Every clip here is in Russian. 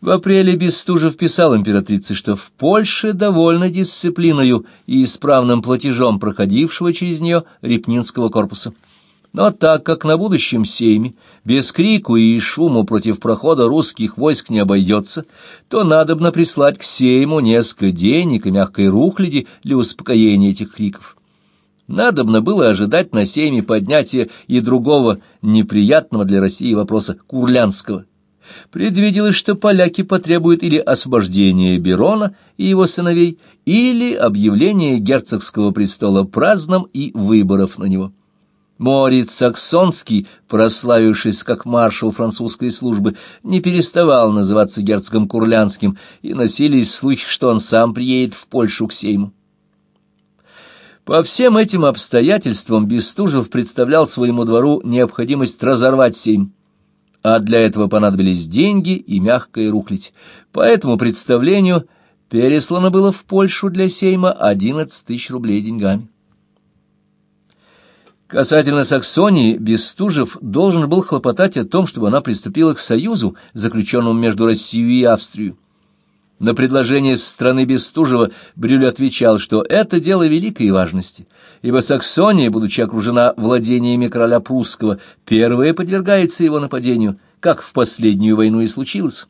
В апреле Бестужев писал императрице, что в Польше довольно дисциплиною и исправным платежом проходившего через нее Репнинского корпуса. Но так как на будущем сейме без крику и шуму против прохода русских войск не обойдется, то надобно прислать к сейму несколько денег и мягкой рухляди для успокоения этих криков. Надобно было ожидать на сейме поднятия и другого неприятного для России вопроса Курлянского. Предвиделось, что поляки потребуют или освобождения Берона и его сыновей, или объявления герцогского престола праздным и выборов на него. Морец Саксонский, прославившись как маршал французской службы, не переставал называться герцогом Курлянским, и носились слухи, что он сам приедет в Польшу к Сейму. По всем этим обстоятельствам Бестужев представлял своему двору необходимость разорвать Сейм, а для этого понадобились деньги и мягкая рухлядь. По этому представлению переслано было в Польшу для Сейма 11 тысяч рублей деньгами. Касательно Саксонии, Бестужев должен был хлопотать о том, чтобы она приступила к союзу, заключенному между Россией и Австрией. На предложение страны Бестужева Брюль отвечал, что это дело великой важности, ибо Саксония, будучи окружена владениями короля прусского, первая подвергается его нападению, как в последнюю войну и случилось.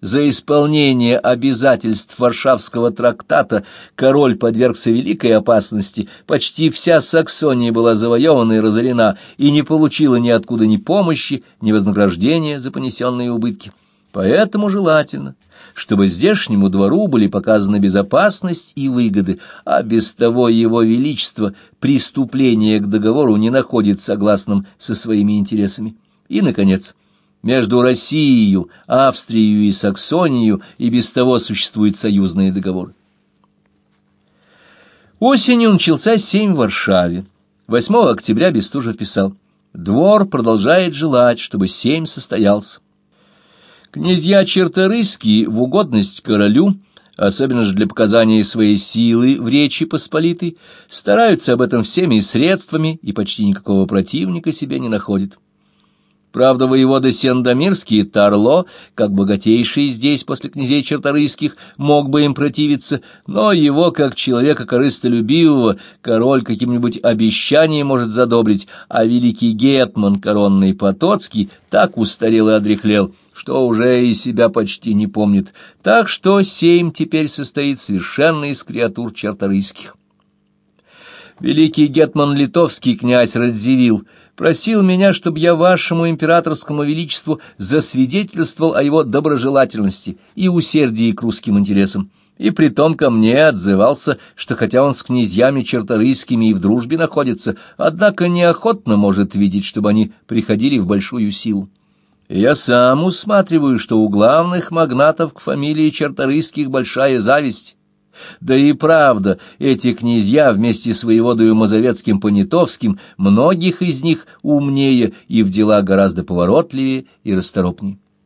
За исполнение обязательств Варшавского трактата король подвергся великой опасности, почти вся Саксония была завоевана и разорена, и не получила ниоткуда ни помощи, ни вознаграждения за понесенные убытки. Поэтому желательно, чтобы здешнему двору были показаны безопасность и выгоды, а без того его величество преступление к договору не находит согласным со своими интересами. И, наконец, между Россией, Австрией и Саксонией и без того существуют союзные договоры. Осенью начался семь в Варшаве. 8 октября Бестужев писал «Двор продолжает желать, чтобы семь состоялся». Князья Черторыйские в угодность королю, особенно же для показания своей силы в Речи Посполитой, стараются об этом всеми средствами и почти никакого противника себе не находят. Правда, воевода Сендомирский Тарло, как богатейший здесь после князей черторыйских, мог бы им противиться, но его, как человека корыстолюбивого, король каким-нибудь обещанием может задобрить, а великий гетман коронный Потоцкий так устарел и одряхлел, что уже и себя почти не помнит, так что сейм теперь состоит совершенно из креатур черторыйских. Великий гетман литовский князь Радзивилл просил меня, чтобы я вашему императорскому величеству засвидетельствовал о его доброжелательности и усердии к русским интересам, и притом ко мне отзывался, что хотя он с князьями черторыйскими и в дружбе находится, однако неохотно может видеть, чтобы они приходили в большую силу. Я сам усматриваю, что у главных магнатов к фамилии черторыйских большая зависть, да и правда, эти князья вместе с воеводою Мазовецким Понятовским, многих из них умнее и в дела гораздо поворотливее и расторопнее.